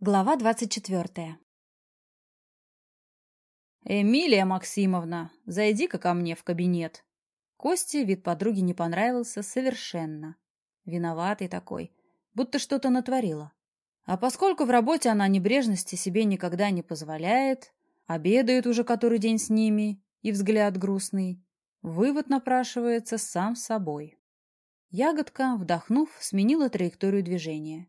Глава двадцать четвертая. «Эмилия Максимовна, зайди-ка ко мне в кабинет». Косте вид подруги не понравился совершенно. Виноватый такой, будто что-то натворила. А поскольку в работе она небрежности себе никогда не позволяет, обедает уже который день с ними, и взгляд грустный, вывод напрашивается сам собой. Ягодка, вдохнув, сменила траекторию движения.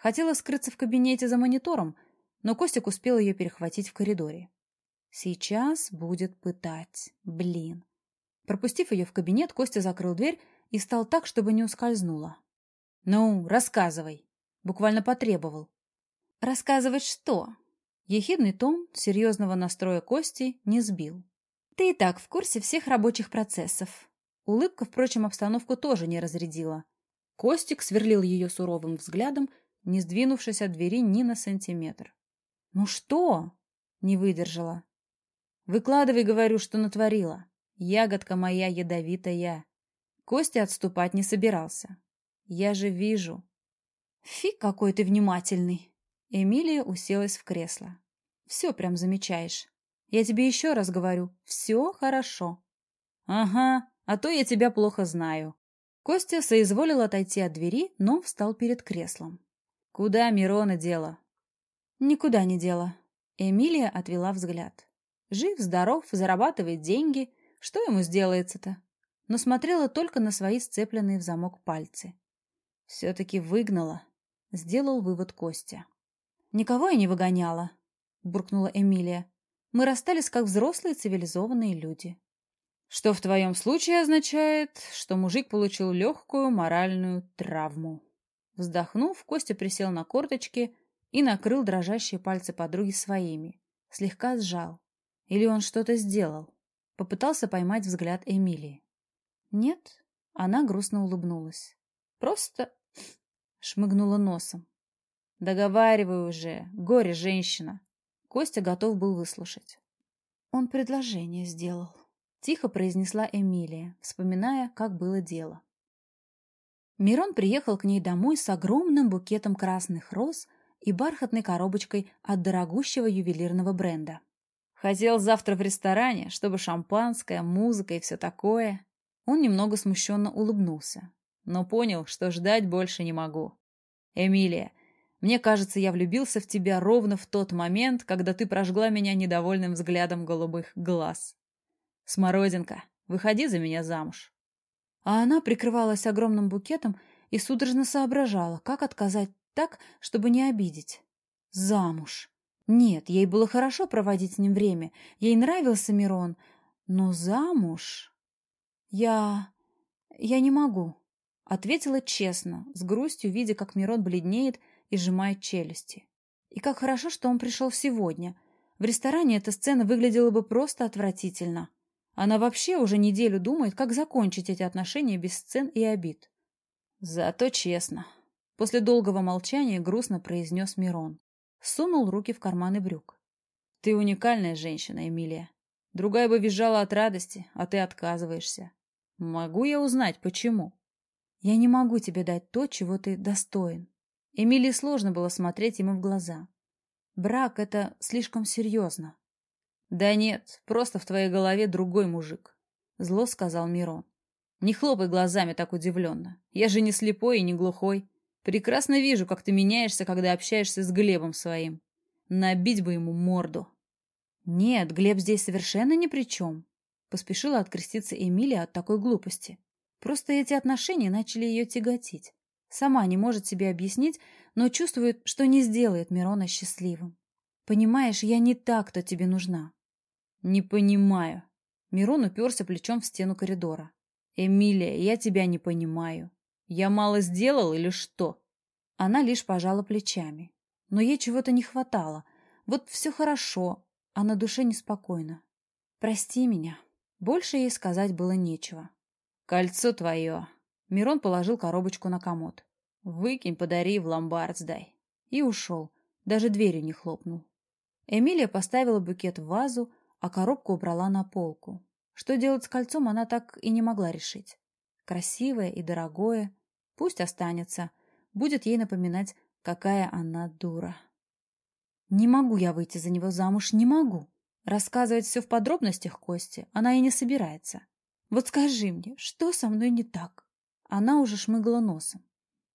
Хотела скрыться в кабинете за монитором, но Костик успел ее перехватить в коридоре. Сейчас будет пытать. Блин. Пропустив ее в кабинет, Костя закрыл дверь и стал так, чтобы не ускользнула. «Ну, рассказывай!» Буквально потребовал. «Рассказывать что?» Ехидный тон серьезного настроя Кости не сбил. «Ты и так в курсе всех рабочих процессов». Улыбка, впрочем, обстановку тоже не разрядила. Костик сверлил ее суровым взглядом не сдвинувшись от двери ни на сантиметр. «Ну что?» — не выдержала. «Выкладывай, говорю, что натворила. Ягодка моя ядовитая». Костя отступать не собирался. «Я же вижу». «Фи, какой ты внимательный!» Эмилия уселась в кресло. «Все прям замечаешь. Я тебе еще раз говорю, все хорошо». «Ага, а то я тебя плохо знаю». Костя соизволил отойти от двери, но встал перед креслом. Куда Мирона дело? Никуда не дело. Эмилия отвела взгляд. Жив, здоров, зарабатывает деньги. Что ему сделается-то? Но смотрела только на свои сцепленные в замок пальцы. Все-таки выгнала. Сделал вывод Костя. Никого я не выгоняла, буркнула Эмилия. Мы расстались как взрослые цивилизованные люди. Что в твоем случае означает, что мужик получил легкую моральную травму. Вздохнув, Костя присел на корточки и накрыл дрожащие пальцы подруги своими. Слегка сжал. Или он что-то сделал. Попытался поймать взгляд Эмилии. Нет, она грустно улыбнулась. Просто шмыгнула носом. Договаривай уже, горе женщина. Костя готов был выслушать. Он предложение сделал. Тихо произнесла Эмилия, вспоминая, как было дело. Мирон приехал к ней домой с огромным букетом красных роз и бархатной коробочкой от дорогущего ювелирного бренда. Хотел завтра в ресторане, чтобы шампанское, музыка и все такое. Он немного смущенно улыбнулся, но понял, что ждать больше не могу. «Эмилия, мне кажется, я влюбился в тебя ровно в тот момент, когда ты прожгла меня недовольным взглядом голубых глаз. Смородинка, выходи за меня замуж» а она прикрывалась огромным букетом и судорожно соображала, как отказать так, чтобы не обидеть. Замуж. Нет, ей было хорошо проводить с ним время, ей нравился Мирон, но замуж... Я... я не могу, — ответила честно, с грустью, видя, как Мирон бледнеет и сжимает челюсти. И как хорошо, что он пришел сегодня. В ресторане эта сцена выглядела бы просто отвратительно. Она вообще уже неделю думает, как закончить эти отношения без сцен и обид. Зато честно. После долгого молчания грустно произнес Мирон. Сунул руки в карманы брюк. Ты уникальная женщина, Эмилия. Другая бы визжала от радости, а ты отказываешься. Могу я узнать, почему? Я не могу тебе дать то, чего ты достоин. Эмилии сложно было смотреть ему в глаза. Брак — это слишком серьезно. «Да нет, просто в твоей голове другой мужик», — зло сказал Мирон. «Не хлопай глазами так удивленно. Я же не слепой и не глухой. Прекрасно вижу, как ты меняешься, когда общаешься с Глебом своим. Набить бы ему морду». «Нет, Глеб здесь совершенно ни при чем», — поспешила откреститься Эмилия от такой глупости. Просто эти отношения начали ее тяготить. Сама не может себе объяснить, но чувствует, что не сделает Мирона счастливым. «Понимаешь, я не так, кто тебе нужна. «Не понимаю». Мирон уперся плечом в стену коридора. «Эмилия, я тебя не понимаю. Я мало сделал или что?» Она лишь пожала плечами. Но ей чего-то не хватало. Вот все хорошо, а на душе неспокойно. «Прости меня». Больше ей сказать было нечего. «Кольцо твое». Мирон положил коробочку на комод. «Выкинь, подари, в ломбард сдай». И ушел. Даже дверью не хлопнул. Эмилия поставила букет в вазу, а коробку убрала на полку. Что делать с кольцом, она так и не могла решить. Красивое и дорогое. Пусть останется. Будет ей напоминать, какая она дура. Не могу я выйти за него замуж, не могу. Рассказывать все в подробностях Кости она и не собирается. Вот скажи мне, что со мной не так? Она уже шмыгала носом.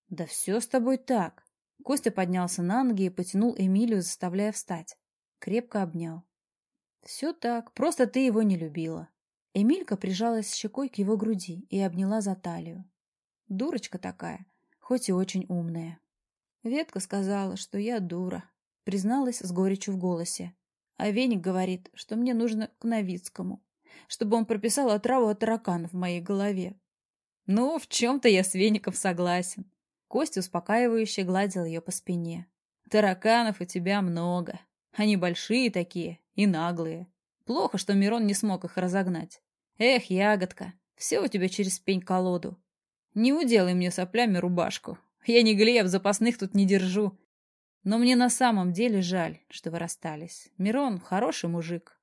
Да все с тобой так. Костя поднялся на ноги и потянул Эмилию, заставляя встать. Крепко обнял. Все так, просто ты его не любила. Эмилька прижалась щекой к его груди и обняла за талию. Дурочка такая, хоть и очень умная. Ветка сказала, что я дура, призналась с горечью в голосе. А Веник говорит, что мне нужно к Новицкому, чтобы он прописал отраву от тараканов в моей голове. Ну, в чем-то я с Веником согласен. Костя успокаивающе гладил ее по спине. Тараканов у тебя много. Они большие такие и наглые. Плохо, что Мирон не смог их разогнать. Эх, ягодка, все у тебя через пень-колоду. Не уделай мне соплями рубашку. Я не Глеб, запасных тут не держу. Но мне на самом деле жаль, что вы расстались. Мирон хороший мужик.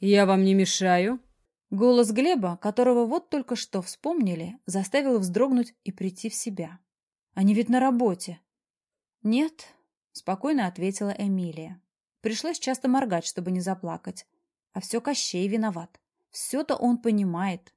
Я вам не мешаю? Голос Глеба, которого вот только что вспомнили, заставил вздрогнуть и прийти в себя. Они ведь на работе. Нет, спокойно ответила Эмилия. Пришлось часто моргать, чтобы не заплакать. А все Кощей виноват. Все-то он понимает.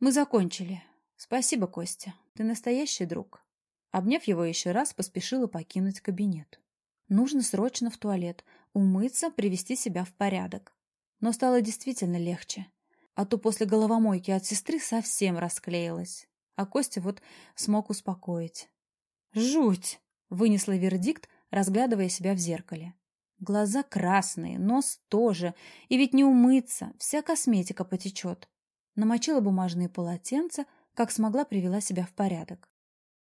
Мы закончили. Спасибо, Костя. Ты настоящий друг. Обняв его еще раз, поспешила покинуть кабинет. Нужно срочно в туалет, умыться, привести себя в порядок. Но стало действительно легче. А то после головомойки от сестры совсем расклеилась. А Костя вот смог успокоить. «Жуть!» — вынесла вердикт, разглядывая себя в зеркале. Глаза красные, нос тоже. И ведь не умыться, вся косметика потечет. Намочила бумажные полотенца, как смогла привела себя в порядок.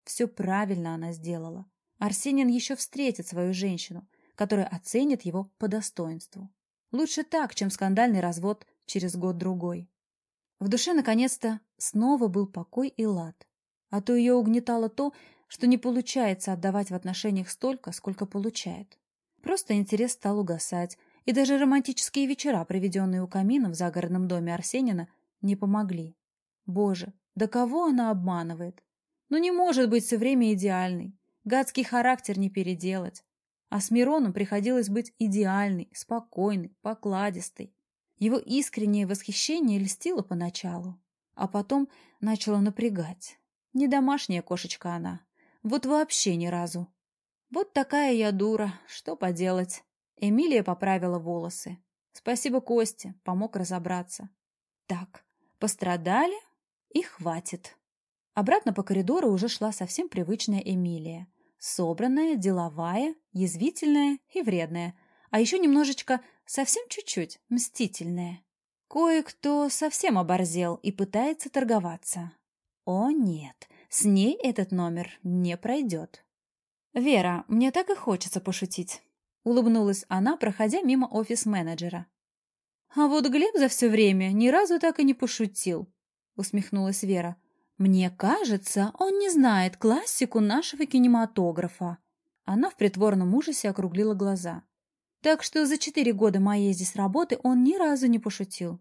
Все правильно она сделала. Арсенин еще встретит свою женщину, которая оценит его по достоинству. Лучше так, чем скандальный развод через год-другой. В душе, наконец-то, снова был покой и лад. А то ее угнетало то, что не получается отдавать в отношениях столько, сколько получает. Просто интерес стал угасать, и даже романтические вечера, проведенные у камина в загородном доме Арсенина, не помогли. Боже, да кого она обманывает? Ну не может быть все время идеальной. Гадский характер не переделать. А с Мироном приходилось быть идеальной, спокойной, покладистой. Его искреннее восхищение льстило поначалу, а потом начало напрягать. Не домашняя кошечка она. Вот вообще ни разу. Вот такая я дура, что поделать. Эмилия поправила волосы. Спасибо Косте, помог разобраться. Так, пострадали и хватит. Обратно по коридору уже шла совсем привычная Эмилия. Собранная, деловая, язвительная и вредная. А еще немножечко, совсем чуть-чуть, мстительная. Кое-кто совсем оборзел и пытается торговаться. О нет, с ней этот номер не пройдет. «Вера, мне так и хочется пошутить», — улыбнулась она, проходя мимо офис-менеджера. «А вот Глеб за все время ни разу так и не пошутил», — усмехнулась Вера. «Мне кажется, он не знает классику нашего кинематографа». Она в притворном ужасе округлила глаза. «Так что за четыре года моей здесь работы он ни разу не пошутил.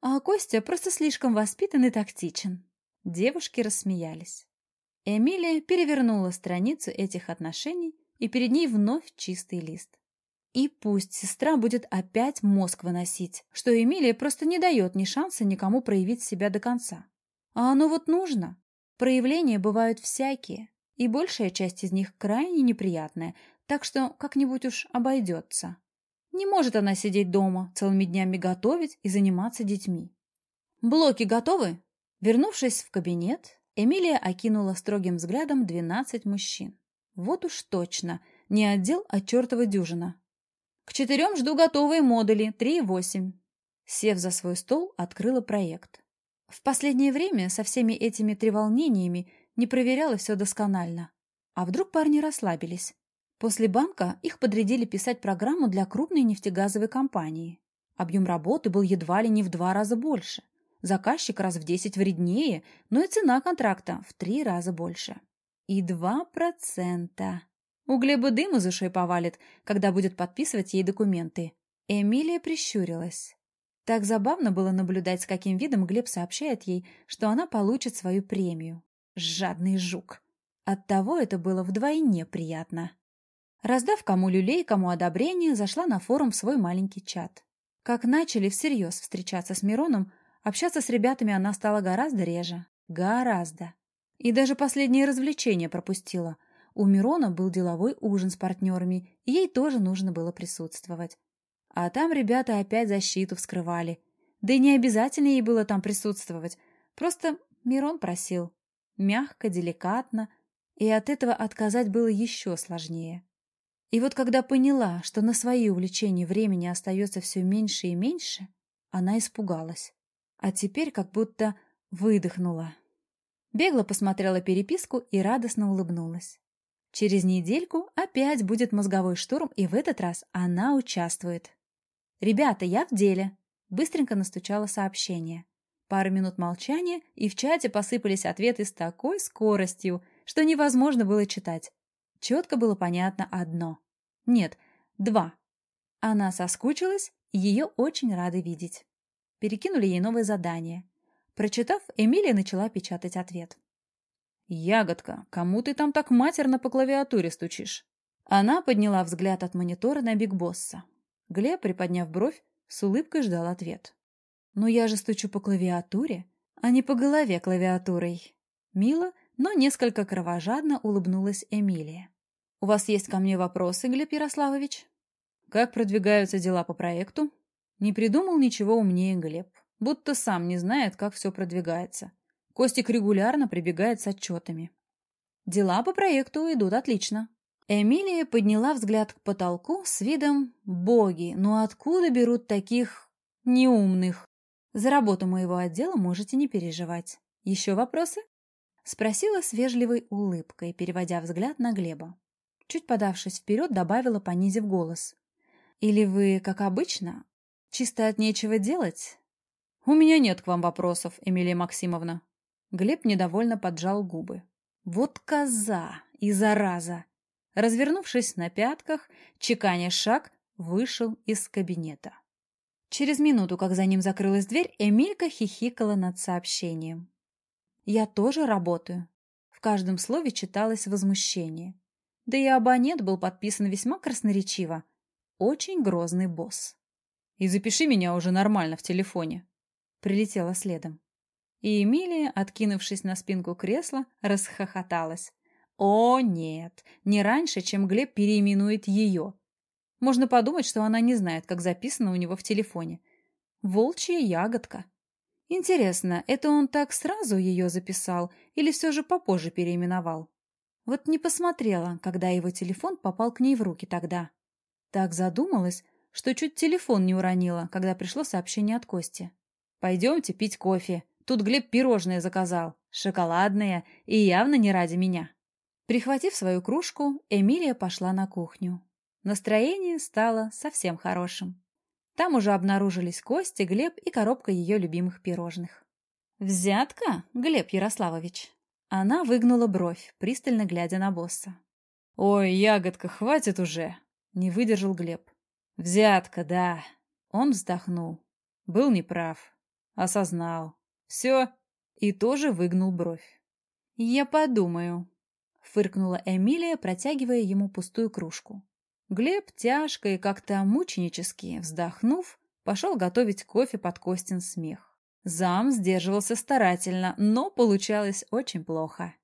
А Костя просто слишком воспитан и тактичен». Девушки рассмеялись. Эмилия перевернула страницу этих отношений, и перед ней вновь чистый лист. И пусть сестра будет опять мозг выносить, что Эмилия просто не дает ни шанса никому проявить себя до конца. А оно вот нужно. Проявления бывают всякие, и большая часть из них крайне неприятная, так что как-нибудь уж обойдется. Не может она сидеть дома, целыми днями готовить и заниматься детьми. «Блоки готовы?» Вернувшись в кабинет, Эмилия окинула строгим взглядом двенадцать мужчин. Вот уж точно, не отдел, а чертова дюжина. К четырем жду готовые модули, три и восемь. Сев за свой стол, открыла проект. В последнее время со всеми этими треволнениями не проверяла все досконально. А вдруг парни расслабились? После банка их подрядили писать программу для крупной нефтегазовой компании. Объем работы был едва ли не в два раза больше. Заказчик раз в десять вреднее, но и цена контракта в три раза больше. И два процента. У Глеба дым из ушей повалит, когда будет подписывать ей документы. Эмилия прищурилась. Так забавно было наблюдать, с каким видом Глеб сообщает ей, что она получит свою премию. Жадный жук. Оттого это было вдвойне приятно. Раздав кому люлей, кому одобрение, зашла на форум в свой маленький чат. Как начали всерьез встречаться с Мироном, общаться с ребятами она стала гораздо реже. Гораздо. И даже последние развлечения пропустила. У Мирона был деловой ужин с партнерами, и ей тоже нужно было присутствовать. А там ребята опять защиту вскрывали. Да и не обязательно ей было там присутствовать. Просто Мирон просил. Мягко, деликатно. И от этого отказать было еще сложнее. И вот когда поняла, что на свои увлечения времени остается все меньше и меньше, она испугалась. А теперь как будто выдохнула. Бегло посмотрела переписку и радостно улыбнулась. Через недельку опять будет мозговой штурм, и в этот раз она участвует. «Ребята, я в деле!» Быстренько настучало сообщение. Пару минут молчания, и в чате посыпались ответы с такой скоростью, что невозможно было читать. Четко было понятно одно. Нет, два. Она соскучилась, ее очень рады видеть. Перекинули ей новое задание. Прочитав, Эмилия начала печатать ответ. «Ягодка, кому ты там так матерно по клавиатуре стучишь?» Она подняла взгляд от монитора на Биг Босса. Глеб, приподняв бровь, с улыбкой ждал ответ. «Но я же стучу по клавиатуре, а не по голове клавиатурой». Мило, но несколько кровожадно улыбнулась Эмилия. «У вас есть ко мне вопросы, Глеб Ярославович?» «Как продвигаются дела по проекту?» Не придумал ничего умнее Глеб, будто сам не знает, как все продвигается. Костик регулярно прибегает с отчетами. Дела по проекту идут отлично. Эмилия подняла взгляд к потолку с видом «Боги, но откуда берут таких неумных?» За работу моего отдела можете не переживать. Еще вопросы? Спросила с вежливой улыбкой, переводя взгляд на Глеба. Чуть подавшись вперед, добавила, понизив голос. «Или вы, как обычно, чисто от нечего делать?» «У меня нет к вам вопросов, Эмилия Максимовна». Глеб недовольно поджал губы. «Вот коза и зараза!» Развернувшись на пятках, чеканя шаг, вышел из кабинета. Через минуту, как за ним закрылась дверь, Эмилька хихикала над сообщением. «Я тоже работаю». В каждом слове читалось возмущение. Да и абонент был подписан весьма красноречиво. Очень грозный босс. «И запиши меня уже нормально в телефоне», — прилетела следом. И Эмилия, откинувшись на спинку кресла, расхохоталась. О, нет, не раньше, чем Глеб переименует ее. Можно подумать, что она не знает, как записано у него в телефоне. Волчья ягодка. Интересно, это он так сразу ее записал или все же попозже переименовал? Вот не посмотрела, когда его телефон попал к ней в руки тогда. Так задумалась, что чуть телефон не уронила, когда пришло сообщение от Кости. «Пойдемте пить кофе. Тут Глеб пирожные заказал. Шоколадные и явно не ради меня». Прихватив свою кружку, Эмилия пошла на кухню. Настроение стало совсем хорошим. Там уже обнаружились Кости, Глеб и коробка ее любимых пирожных. «Взятка, Глеб Ярославович?» Она выгнула бровь, пристально глядя на босса. «Ой, ягодка, хватит уже!» — не выдержал Глеб. «Взятка, да!» Он вздохнул. Был неправ. Осознал. «Все!» И тоже выгнул бровь. «Я подумаю», фыркнула Эмилия, протягивая ему пустую кружку. Глеб, тяжко и как-то мученически вздохнув, пошел готовить кофе под Костин смех. Зам сдерживался старательно, но получалось очень плохо.